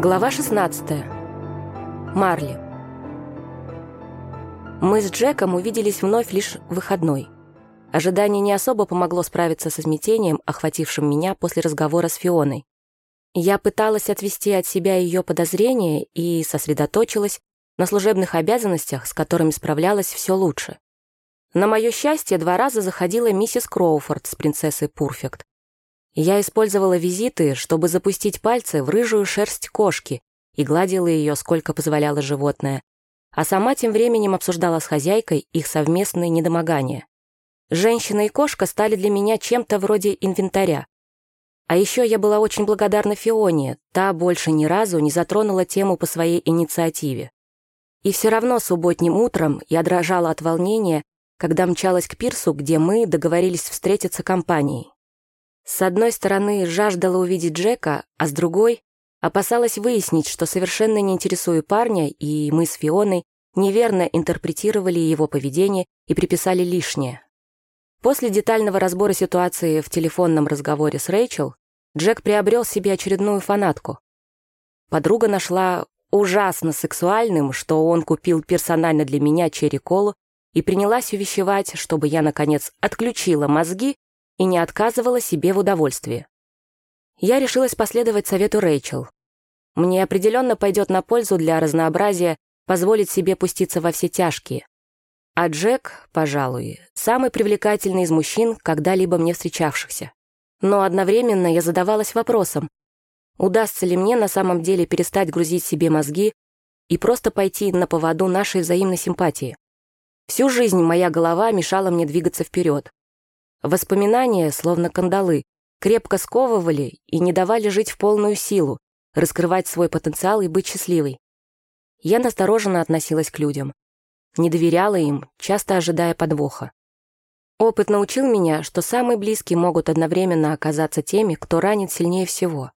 Глава 16. Марли. Мы с Джеком увиделись вновь лишь в выходной. Ожидание не особо помогло справиться со смятением, охватившим меня после разговора с Фионой. Я пыталась отвести от себя ее подозрения и сосредоточилась на служебных обязанностях, с которыми справлялась все лучше. На мое счастье, два раза заходила миссис Кроуфорд с принцессой Пурфект. Я использовала визиты, чтобы запустить пальцы в рыжую шерсть кошки и гладила ее, сколько позволяло животное, а сама тем временем обсуждала с хозяйкой их совместные недомогания. Женщина и кошка стали для меня чем-то вроде инвентаря. А еще я была очень благодарна Фионе, та больше ни разу не затронула тему по своей инициативе. И все равно субботним утром я дрожала от волнения, когда мчалась к пирсу, где мы договорились встретиться компанией. С одной стороны, жаждала увидеть Джека, а с другой — опасалась выяснить, что совершенно не интересую парня, и мы с Фионой неверно интерпретировали его поведение и приписали лишнее. После детального разбора ситуации в телефонном разговоре с Рэйчел, Джек приобрел себе очередную фанатку. Подруга нашла ужасно сексуальным, что он купил персонально для меня черри-колу и принялась увещевать, чтобы я, наконец, отключила мозги и не отказывала себе в удовольствии. Я решилась последовать совету Рэйчел. Мне определенно пойдет на пользу для разнообразия позволить себе пуститься во все тяжкие. А Джек, пожалуй, самый привлекательный из мужчин, когда-либо мне встречавшихся. Но одновременно я задавалась вопросом, удастся ли мне на самом деле перестать грузить себе мозги и просто пойти на поводу нашей взаимной симпатии. Всю жизнь моя голова мешала мне двигаться вперед. Воспоминания, словно кандалы, крепко сковывали и не давали жить в полную силу, раскрывать свой потенциал и быть счастливой. Я настороженно относилась к людям. Не доверяла им, часто ожидая подвоха. Опыт научил меня, что самые близкие могут одновременно оказаться теми, кто ранит сильнее всего.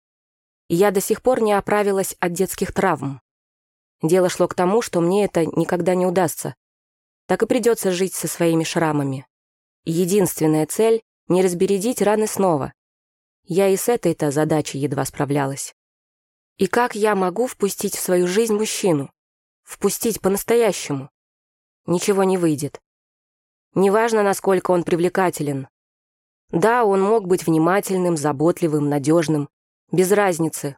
И я до сих пор не оправилась от детских травм. Дело шло к тому, что мне это никогда не удастся. Так и придется жить со своими шрамами. Единственная цель — не разбередить раны снова. Я и с этой-то задачей едва справлялась. И как я могу впустить в свою жизнь мужчину? Впустить по-настоящему? Ничего не выйдет. Неважно, насколько он привлекателен. Да, он мог быть внимательным, заботливым, надежным. Без разницы.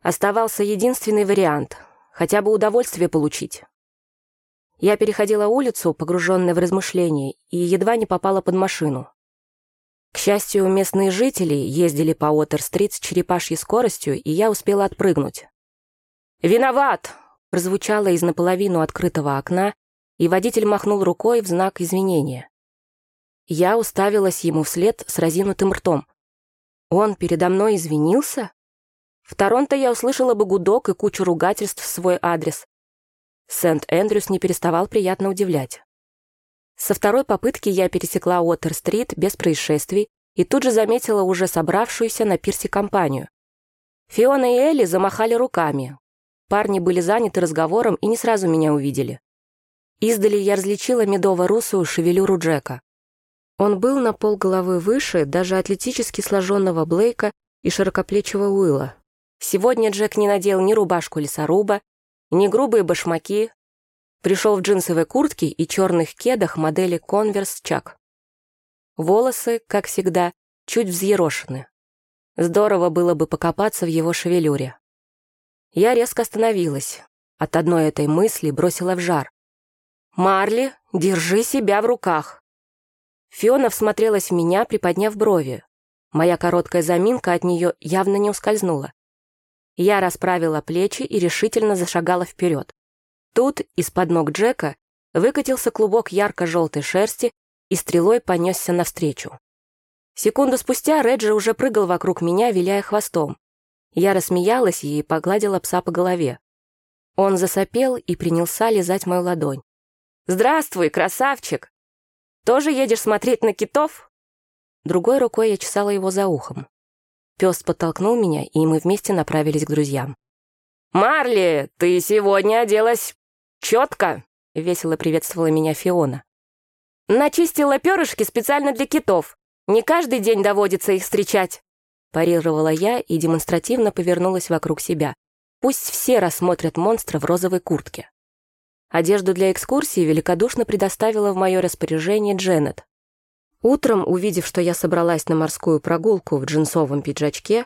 Оставался единственный вариант — хотя бы удовольствие получить. Я переходила улицу, погруженная в размышления, и едва не попала под машину. К счастью, местные жители ездили по Уотер-стрит с черепашьей скоростью, и я успела отпрыгнуть. «Виноват!» — прозвучало из наполовину открытого окна, и водитель махнул рукой в знак извинения. Я уставилась ему вслед с разинутым ртом. Он передо мной извинился? В Торонто я услышала бы гудок и кучу ругательств в свой адрес. Сент-Эндрюс не переставал приятно удивлять. Со второй попытки я пересекла Уотер-стрит без происшествий и тут же заметила уже собравшуюся на пирсе компанию. Фиона и Элли замахали руками. Парни были заняты разговором и не сразу меня увидели. Издали я различила медово-русую шевелюру Джека. Он был на полголовы выше даже атлетически сложенного Блейка и широкоплечего Уилла. Сегодня Джек не надел ни рубашку лесоруба, не грубые башмаки. Пришел в джинсовой куртке и черных кедах модели Converse Chuck. Волосы, как всегда, чуть взъерошены. Здорово было бы покопаться в его шевелюре. Я резко остановилась. От одной этой мысли бросила в жар. «Марли, держи себя в руках!» Фиона всмотрелась в меня, приподняв брови. Моя короткая заминка от нее явно не ускользнула. Я расправила плечи и решительно зашагала вперед. Тут из-под ног Джека выкатился клубок ярко-желтой шерсти и стрелой понесся навстречу. Секунду спустя Реджи уже прыгал вокруг меня, виляя хвостом. Я рассмеялась и погладила пса по голове. Он засопел и принялся лизать мою ладонь. «Здравствуй, красавчик! Тоже едешь смотреть на китов?» Другой рукой я чесала его за ухом. Пес подтолкнул меня, и мы вместе направились к друзьям. «Марли, ты сегодня оделась четко!» — весело приветствовала меня Фиона. «Начистила перышки специально для китов. Не каждый день доводится их встречать», — парировала я и демонстративно повернулась вокруг себя. Пусть все рассмотрят монстра в розовой куртке. Одежду для экскурсии великодушно предоставила в мое распоряжение Дженнет. Утром, увидев, что я собралась на морскую прогулку в джинсовом пиджачке,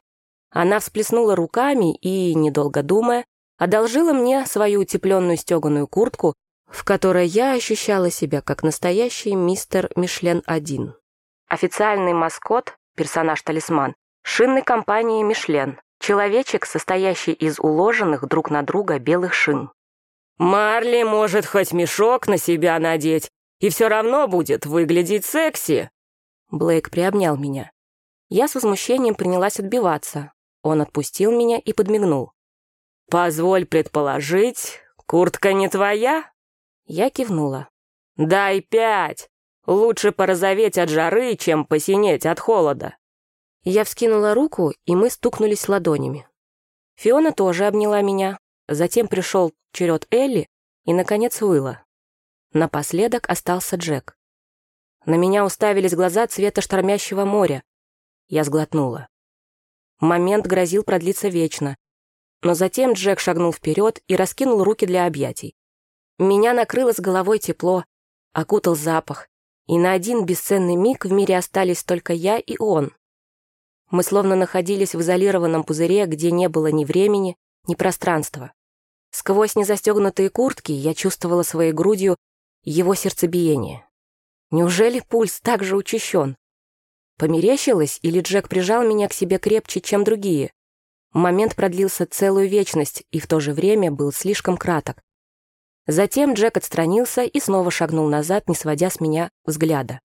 она всплеснула руками и, недолго думая, одолжила мне свою утепленную стеганую куртку, в которой я ощущала себя как настоящий мистер Мишлен-1. Официальный маскот, персонаж-талисман, шинной компании «Мишлен», человечек, состоящий из уложенных друг на друга белых шин. «Марли может хоть мешок на себя надеть, и все равно будет выглядеть секси!» Блейк приобнял меня. Я с возмущением принялась отбиваться. Он отпустил меня и подмигнул. «Позволь предположить, куртка не твоя?» Я кивнула. «Дай пять! Лучше порозоветь от жары, чем посинеть от холода!» Я вскинула руку, и мы стукнулись ладонями. Фиона тоже обняла меня. Затем пришел черед Элли и, наконец, Уилла. Напоследок остался Джек. На меня уставились глаза цвета штормящего моря. Я сглотнула. Момент грозил продлиться вечно. Но затем Джек шагнул вперед и раскинул руки для объятий. Меня накрыло с головой тепло, окутал запах, и на один бесценный миг в мире остались только я и он. Мы словно находились в изолированном пузыре, где не было ни времени, ни пространства. Сквозь незастегнутые куртки я чувствовала своей грудью его сердцебиение. Неужели пульс так же учащен? Померещилось, или Джек прижал меня к себе крепче, чем другие? Момент продлился целую вечность и в то же время был слишком краток. Затем Джек отстранился и снова шагнул назад, не сводя с меня взгляда.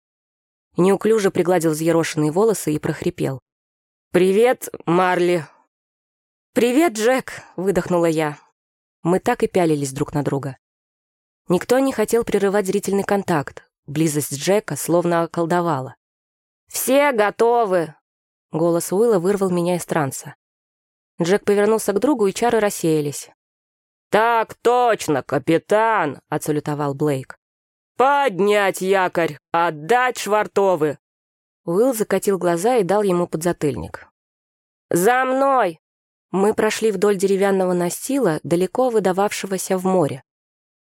Неуклюже пригладил взъерошенные волосы и прохрипел. «Привет, Марли!» «Привет, Джек!» — выдохнула я. Мы так и пялились друг на друга. Никто не хотел прерывать зрительный контакт. Близость Джека словно околдовала. «Все готовы!» Голос Уилла вырвал меня из транса. Джек повернулся к другу, и чары рассеялись. «Так точно, капитан!» — отсалютовал Блейк. «Поднять якорь! Отдать швартовы!» Уилл закатил глаза и дал ему подзатыльник. «За мной!» Мы прошли вдоль деревянного настила, далеко выдававшегося в море.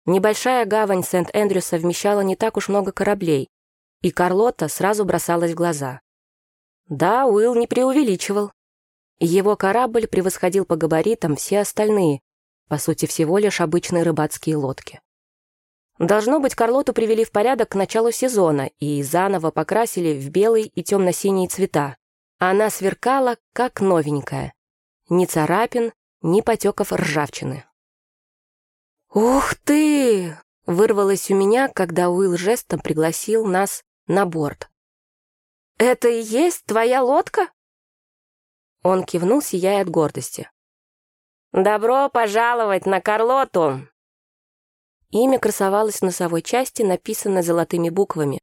Небольшая гавань Сент-Эндрюса вмещала не так уж много кораблей, и Карлота сразу бросалась в глаза. Да, Уилл не преувеличивал. Его корабль превосходил по габаритам все остальные, по сути, всего лишь обычные рыбацкие лодки. Должно быть, Карлоту привели в порядок к началу сезона и заново покрасили в белый и темно-синие цвета. Она сверкала, как новенькая, ни царапин, ни потеков ржавчины. «Ух ты!» — вырвалось у меня, когда Уилл жестом пригласил нас на борт. «Это и есть твоя лодка?» Он кивнул, сияя от гордости. «Добро пожаловать на Карлоту!» Имя красовалось в носовой части, написано золотыми буквами.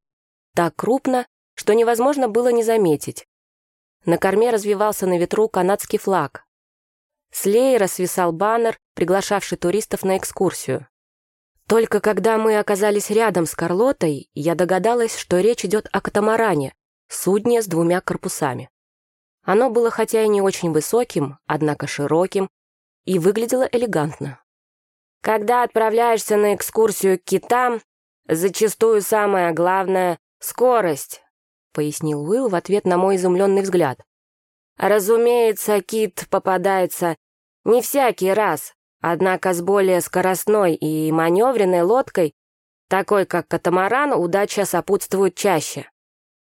Так крупно, что невозможно было не заметить. На корме развивался на ветру канадский флаг, с леера свисал баннер, приглашавший туристов на экскурсию. Только когда мы оказались рядом с Карлотой, я догадалась, что речь идет о катамаране, судне с двумя корпусами. Оно было хотя и не очень высоким, однако широким, и выглядело элегантно. Когда отправляешься на экскурсию к китам, зачастую самое главное — скорость, пояснил Уилл в ответ на мой изумленный взгляд. Разумеется, кит попадается не всякий раз, однако с более скоростной и маневренной лодкой, такой как катамаран, удача сопутствует чаще.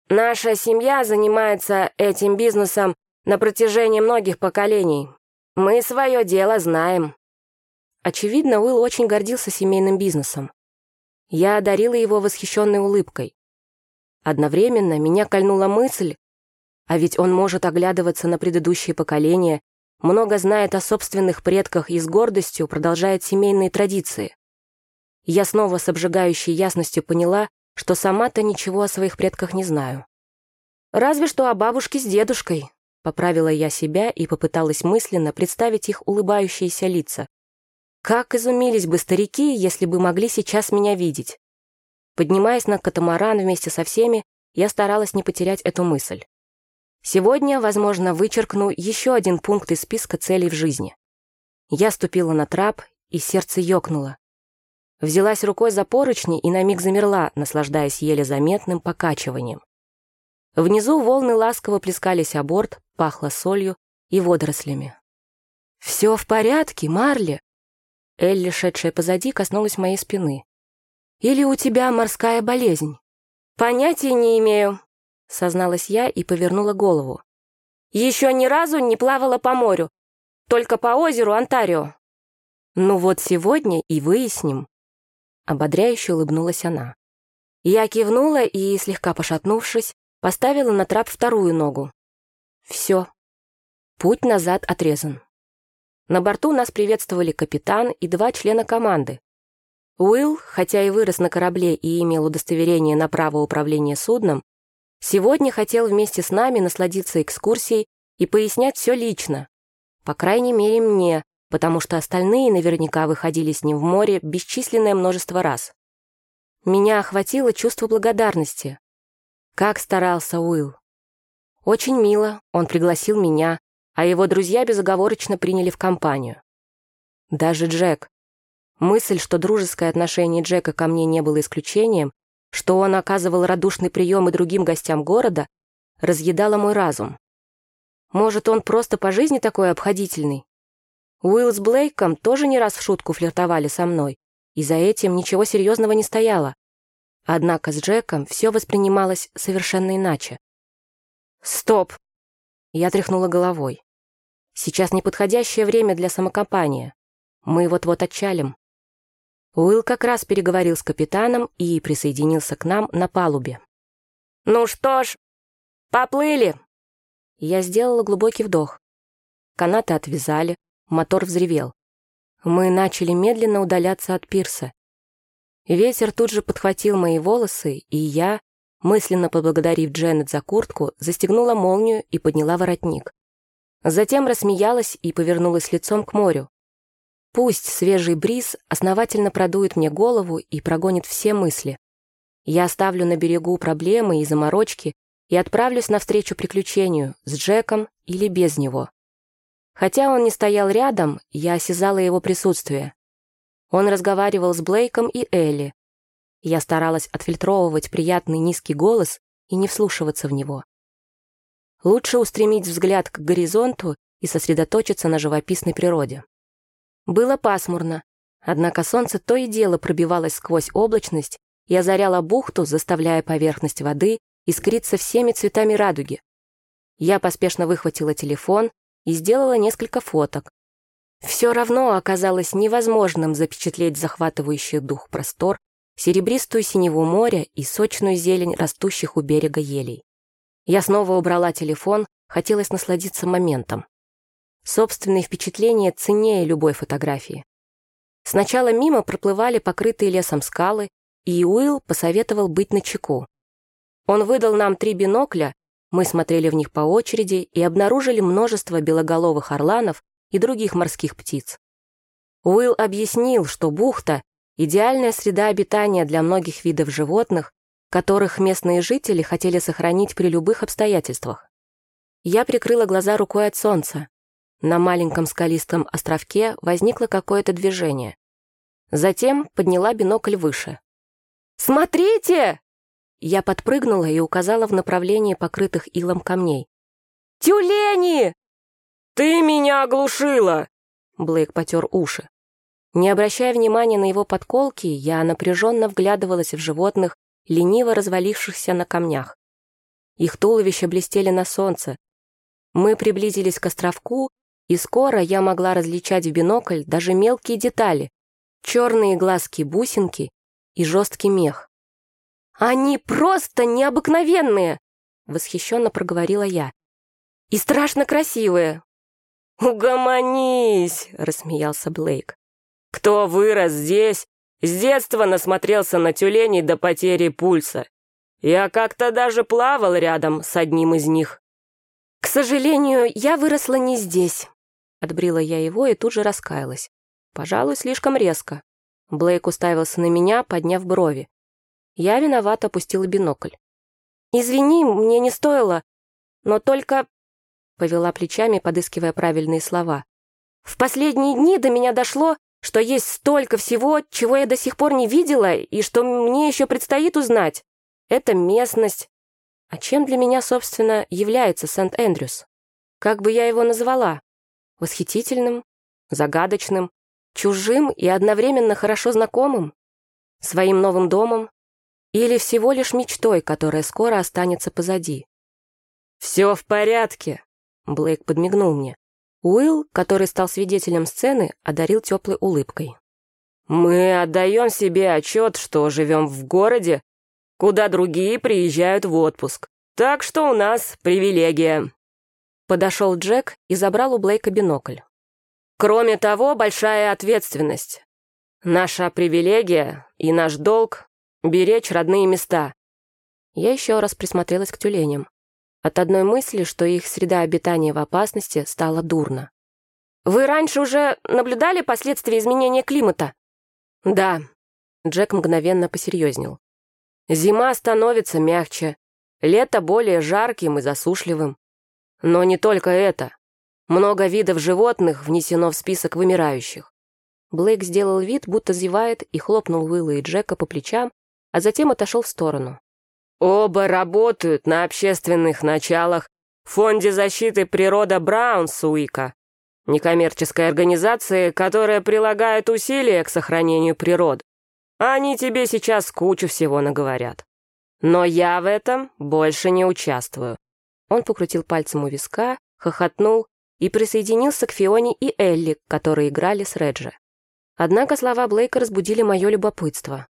Наша семья занимается этим бизнесом на протяжении многих поколений. Мы свое дело знаем. Очевидно, Уилл очень гордился семейным бизнесом. Я одарила его восхищенной улыбкой. Одновременно меня кольнула мысль, а ведь он может оглядываться на предыдущие поколения много знает о собственных предках и с гордостью продолжает семейные традиции. Я снова с обжигающей ясностью поняла, что сама-то ничего о своих предках не знаю. Разве что о бабушке с дедушкой. Поправила я себя и попыталась мысленно представить их улыбающиеся лица. Как изумились бы старики, если бы могли сейчас меня видеть. Поднимаясь на катамаран вместе со всеми, я старалась не потерять эту мысль. Сегодня, возможно, вычеркну еще один пункт из списка целей в жизни. Я ступила на трап, и сердце ёкнуло. Взялась рукой за поручни и на миг замерла, наслаждаясь еле заметным покачиванием. Внизу волны ласково плескались о борт, пахло солью и водорослями. «Все в порядке, Марли?» Элли, шедшая позади, коснулась моей спины. «Или у тебя морская болезнь?» «Понятия не имею», — созналась я и повернула голову. «Еще ни разу не плавала по морю, только по озеру Онтарио». «Ну вот сегодня и выясним», — ободряюще улыбнулась она. Я кивнула и, слегка пошатнувшись, поставила на трап вторую ногу. Все. Путь назад отрезан. На борту нас приветствовали капитан и два члена команды. Уилл, хотя и вырос на корабле и имел удостоверение на право управления судном, сегодня хотел вместе с нами насладиться экскурсией и пояснять все лично. По крайней мере, мне, потому что остальные наверняка выходили с ним в море бесчисленное множество раз. Меня охватило чувство благодарности. Как старался Уилл. Очень мило, он пригласил меня, а его друзья безоговорочно приняли в компанию. Даже Джек. Мысль, что дружеское отношение Джека ко мне не было исключением, что он оказывал радушный прием и другим гостям города, разъедала мой разум. Может, он просто по жизни такой обходительный? Уилл с Блейком тоже не раз в шутку флиртовали со мной, и за этим ничего серьезного не стояло. Однако с Джеком все воспринималось совершенно иначе. «Стоп!» Я тряхнула головой. «Сейчас неподходящее время для самокопания. Мы вот-вот отчалим». Уилл как раз переговорил с капитаном и присоединился к нам на палубе. «Ну что ж, поплыли!» Я сделала глубокий вдох. Канаты отвязали, мотор взревел. Мы начали медленно удаляться от пирса. Ветер тут же подхватил мои волосы, и я, Мысленно поблагодарив Дженнет за куртку, застегнула молнию и подняла воротник. Затем рассмеялась и повернулась лицом к морю. Пусть свежий бриз основательно продует мне голову и прогонит все мысли. Я оставлю на берегу проблемы и заморочки и отправлюсь навстречу приключению с Джеком или без него. Хотя он не стоял рядом, я осязала его присутствие. Он разговаривал с Блейком и Элли, я старалась отфильтровывать приятный низкий голос и не вслушиваться в него. Лучше устремить взгляд к горизонту и сосредоточиться на живописной природе. Было пасмурно, однако солнце то и дело пробивалось сквозь облачность и озаряло бухту, заставляя поверхность воды искриться всеми цветами радуги. Я поспешно выхватила телефон и сделала несколько фоток. Все равно оказалось невозможным запечатлеть захватывающий дух простор серебристую синеву моря и сочную зелень растущих у берега елей. Я снова убрала телефон, хотелось насладиться моментом. Собственные впечатления ценнее любой фотографии. Сначала мимо проплывали покрытые лесом скалы, и Уилл посоветовал быть начеку. Он выдал нам три бинокля, мы смотрели в них по очереди и обнаружили множество белоголовых орланов и других морских птиц. Уилл объяснил, что бухта Идеальная среда обитания для многих видов животных, которых местные жители хотели сохранить при любых обстоятельствах. Я прикрыла глаза рукой от солнца. На маленьком скалистом островке возникло какое-то движение. Затем подняла бинокль выше. «Смотрите!» Я подпрыгнула и указала в направлении покрытых илом камней. «Тюлени!» «Ты меня оглушила!» Блейк потер уши. Не обращая внимания на его подколки, я напряженно вглядывалась в животных, лениво развалившихся на камнях. Их туловища блестели на солнце. Мы приблизились к островку, и скоро я могла различать в бинокль даже мелкие детали, черные глазки-бусинки и жесткий мех. «Они просто необыкновенные!» — восхищенно проговорила я. «И страшно красивые!» «Угомонись!» — рассмеялся Блейк. Кто вырос здесь, с детства насмотрелся на тюленей до потери пульса. Я как-то даже плавал рядом с одним из них. К сожалению, я выросла не здесь. Отбрила я его и тут же раскаялась. Пожалуй, слишком резко. Блейк уставился на меня, подняв брови. Я виновато опустила бинокль. «Извини, мне не стоило, но только...» Повела плечами, подыскивая правильные слова. В последние дни до меня дошло, что есть столько всего, чего я до сих пор не видела и что мне еще предстоит узнать. Это местность. А чем для меня, собственно, является Сент-Эндрюс? Как бы я его назвала? Восхитительным? Загадочным? Чужим и одновременно хорошо знакомым? Своим новым домом? Или всего лишь мечтой, которая скоро останется позади? «Все в порядке», — Блейк подмигнул мне. Уилл, который стал свидетелем сцены, одарил теплой улыбкой. «Мы отдаем себе отчет, что живем в городе, куда другие приезжают в отпуск. Так что у нас привилегия». Подошел Джек и забрал у Блейка бинокль. «Кроме того, большая ответственность. Наша привилегия и наш долг — беречь родные места». Я еще раз присмотрелась к тюленям. От одной мысли, что их среда обитания в опасности, стало дурно. «Вы раньше уже наблюдали последствия изменения климата?» «Да», — Джек мгновенно посерьезнел. «Зима становится мягче, лето более жарким и засушливым. Но не только это. Много видов животных внесено в список вымирающих». Блейк сделал вид, будто зевает, и хлопнул Уилла и Джека по плечам, а затем отошел в сторону. Оба работают на общественных началах в Фонде защиты природы Браунсуика, некоммерческой организации, которая прилагает усилия к сохранению природы. Они тебе сейчас кучу всего наговорят. Но я в этом больше не участвую. Он покрутил пальцем у виска, хохотнул и присоединился к Фионе и Элли, которые играли с Реджи. Однако слова Блейка разбудили мое любопытство.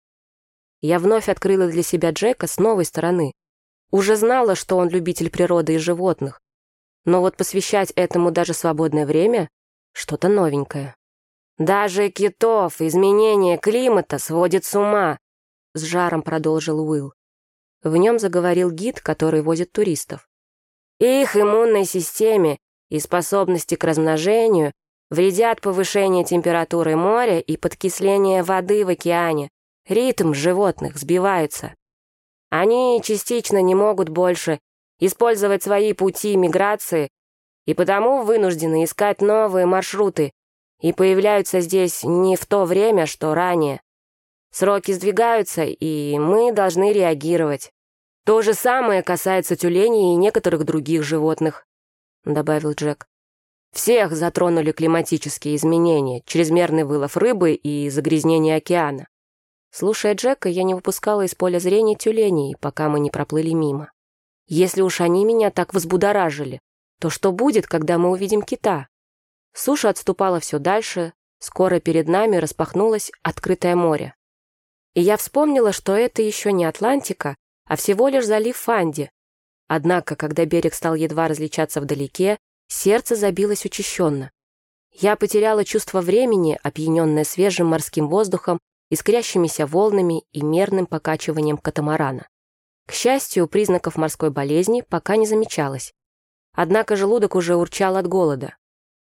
Я вновь открыла для себя Джека с новой стороны. Уже знала, что он любитель природы и животных. Но вот посвящать этому даже свободное время — что-то новенькое. «Даже китов изменение климата сводит с ума», — с жаром продолжил Уилл. В нем заговорил гид, который возит туристов. «Их иммунной системе и способности к размножению вредят повышение температуры моря и подкисление воды в океане, Ритм животных сбивается. Они частично не могут больше использовать свои пути миграции и потому вынуждены искать новые маршруты и появляются здесь не в то время, что ранее. Сроки сдвигаются, и мы должны реагировать. То же самое касается тюленей и некоторых других животных», — добавил Джек. «Всех затронули климатические изменения, чрезмерный вылов рыбы и загрязнение океана. Слушая Джека, я не выпускала из поля зрения тюленей, пока мы не проплыли мимо. Если уж они меня так взбудоражили, то что будет, когда мы увидим кита? Суша отступала все дальше, скоро перед нами распахнулось открытое море. И я вспомнила, что это еще не Атлантика, а всего лишь залив Фанди. Однако, когда берег стал едва различаться вдалеке, сердце забилось учащенно. Я потеряла чувство времени, опьяненное свежим морским воздухом искрящимися волнами и мерным покачиванием катамарана. К счастью, признаков морской болезни пока не замечалось. Однако желудок уже урчал от голода.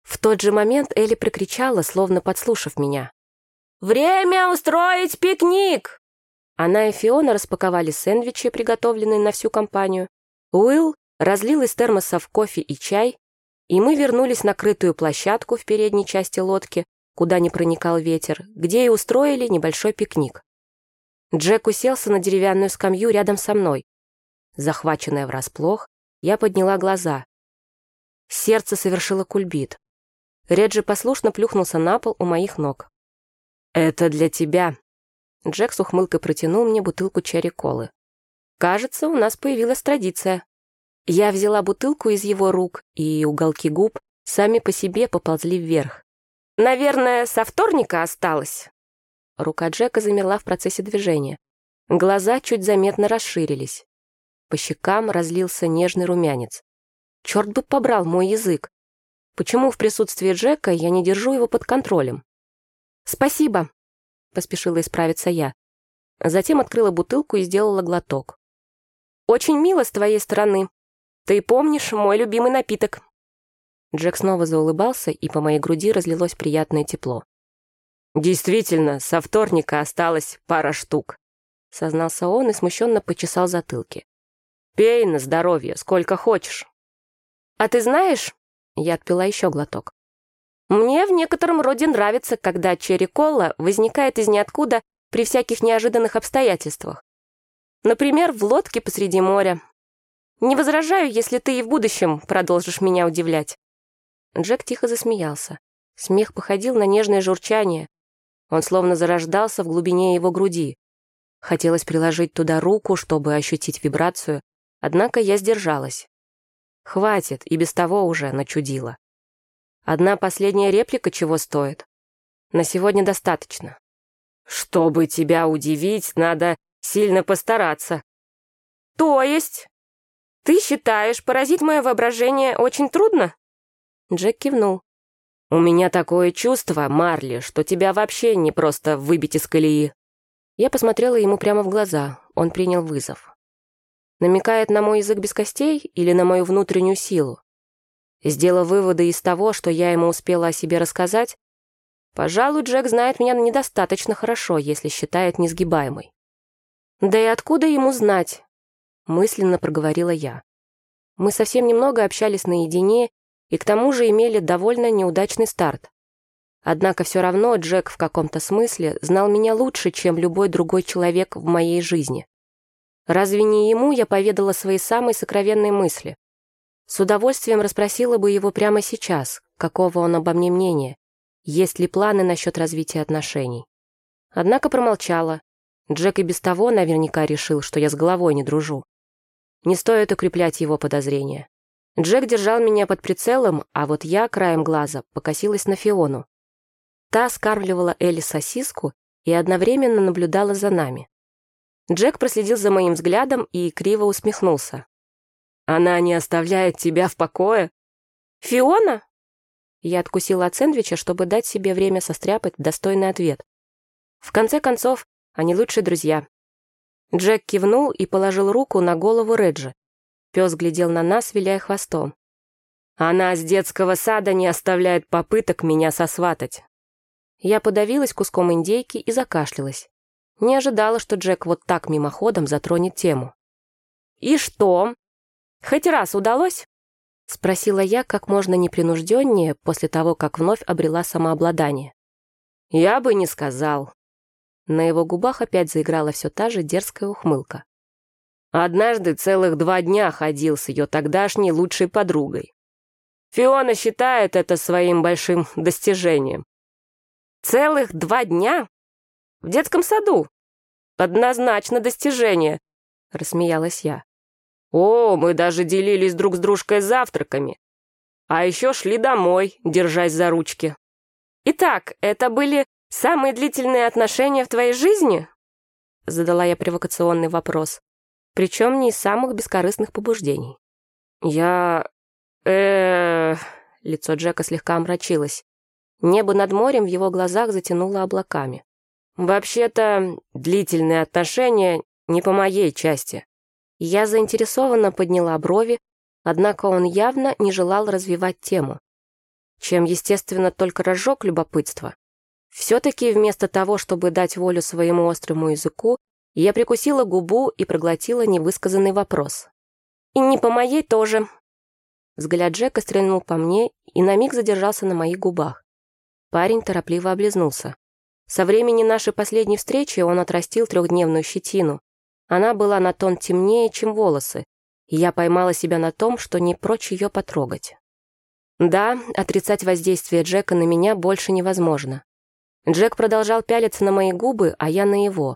В тот же момент Элли прикричала, словно подслушав меня. «Время устроить пикник!» Она и Фиона распаковали сэндвичи, приготовленные на всю компанию. Уилл разлил из термосов кофе и чай, и мы вернулись на крытую площадку в передней части лодки, куда не проникал ветер, где и устроили небольшой пикник. Джек уселся на деревянную скамью рядом со мной. Захваченная врасплох, я подняла глаза. Сердце совершило кульбит. Реджи послушно плюхнулся на пол у моих ног. «Это для тебя». Джек с ухмылкой протянул мне бутылку черри-колы. «Кажется, у нас появилась традиция». Я взяла бутылку из его рук, и уголки губ сами по себе поползли вверх. Наверное, со вторника осталось». Рука Джека замерла в процессе движения. Глаза чуть заметно расширились. По щекам разлился нежный румянец. Черт бы побрал мой язык. Почему в присутствии Джека я не держу его под контролем? «Спасибо», — поспешила исправиться я. Затем открыла бутылку и сделала глоток. «Очень мило с твоей стороны. Ты помнишь мой любимый напиток». Джек снова заулыбался, и по моей груди разлилось приятное тепло. «Действительно, со вторника осталось пара штук», — сознался он и смущенно почесал затылки. «Пей на здоровье, сколько хочешь». «А ты знаешь...» — я отпила еще глоток. Мне в некотором роде нравится, когда черри-кола возникает из ниоткуда при всяких неожиданных обстоятельствах. Например, в лодке посреди моря. Не возражаю, если ты и в будущем продолжишь меня удивлять». Джек тихо засмеялся. Смех походил на нежное журчание. Он словно зарождался в глубине его груди. Хотелось приложить туда руку, чтобы ощутить вибрацию, однако я сдержалась. Хватит, и без того уже начудила. Одна последняя реплика чего стоит? На сегодня достаточно. Чтобы тебя удивить, надо сильно постараться. То есть? Ты считаешь, поразить мое воображение очень трудно? Джек кивнул. У меня такое чувство, Марли, что тебя вообще не просто выбить из колеи. Я посмотрела ему прямо в глаза. Он принял вызов. Намекает на мой язык без костей или на мою внутреннюю силу? Сделав выводы из того, что я ему успела о себе рассказать, пожалуй, Джек знает меня недостаточно хорошо, если считает несгибаемой. «Да и откуда ему знать?» — мысленно проговорила я. Мы совсем немного общались наедине и к тому же имели довольно неудачный старт. Однако все равно Джек в каком-то смысле знал меня лучше, чем любой другой человек в моей жизни. Разве не ему я поведала свои самые сокровенные мысли? С удовольствием расспросила бы его прямо сейчас, какого он обо мне мнения, есть ли планы насчет развития отношений. Однако промолчала. Джек и без того наверняка решил, что я с головой не дружу. Не стоит укреплять его подозрения. Джек держал меня под прицелом, а вот я, краем глаза, покосилась на Фиону. Та скармливала Элли сосиску и одновременно наблюдала за нами. Джек проследил за моим взглядом и криво усмехнулся. «Она не оставляет тебя в покое?» «Фиона?» Я откусила от сэндвича, чтобы дать себе время состряпать достойный ответ. В конце концов, они лучшие друзья. Джек кивнул и положил руку на голову Реджи. Пес глядел на нас, виляя хвостом. «Она с детского сада не оставляет попыток меня сосватать. Я подавилась куском индейки и закашлялась. Не ожидала, что Джек вот так мимоходом затронет тему. «И что? Хоть раз удалось?» Спросила я как можно непринужденнее после того, как вновь обрела самообладание. «Я бы не сказал». На его губах опять заиграла все та же дерзкая ухмылка. Однажды целых два дня ходил с ее тогдашней лучшей подругой. Фиона считает это своим большим достижением. Целых два дня? В детском саду? Однозначно достижение, рассмеялась я. О, мы даже делились друг с дружкой завтраками. А еще шли домой, держась за ручки. Итак, это были самые длительные отношения в твоей жизни? Задала я провокационный вопрос. Причем не из самых бескорыстных побуждений. Я... э Лицо Джека слегка омрачилось. Небо над морем в его глазах затянуло облаками. «Вообще-то, длительные отношения не по моей части». Я заинтересованно подняла брови, однако он явно не желал развивать тему, чем, естественно, только разжег любопытство. Все-таки вместо того, чтобы дать волю своему острому языку, я прикусила губу и проглотила невысказанный вопрос. «И не по моей тоже». Взгляд Джека стрельнул по мне и на миг задержался на моих губах. Парень торопливо облизнулся. Со времени нашей последней встречи он отрастил трехдневную щетину. Она была на тон темнее, чем волосы, и я поймала себя на том, что не прочь ее потрогать. Да, отрицать воздействие Джека на меня больше невозможно. Джек продолжал пялиться на мои губы, а я на его.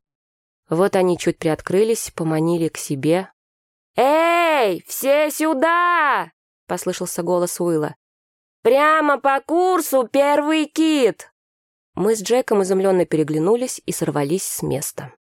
Вот они чуть приоткрылись, поманили к себе. «Эй, все сюда!» — послышался голос Уилла. «Прямо по курсу первый кит!» Мы с Джеком изумленно переглянулись и сорвались с места.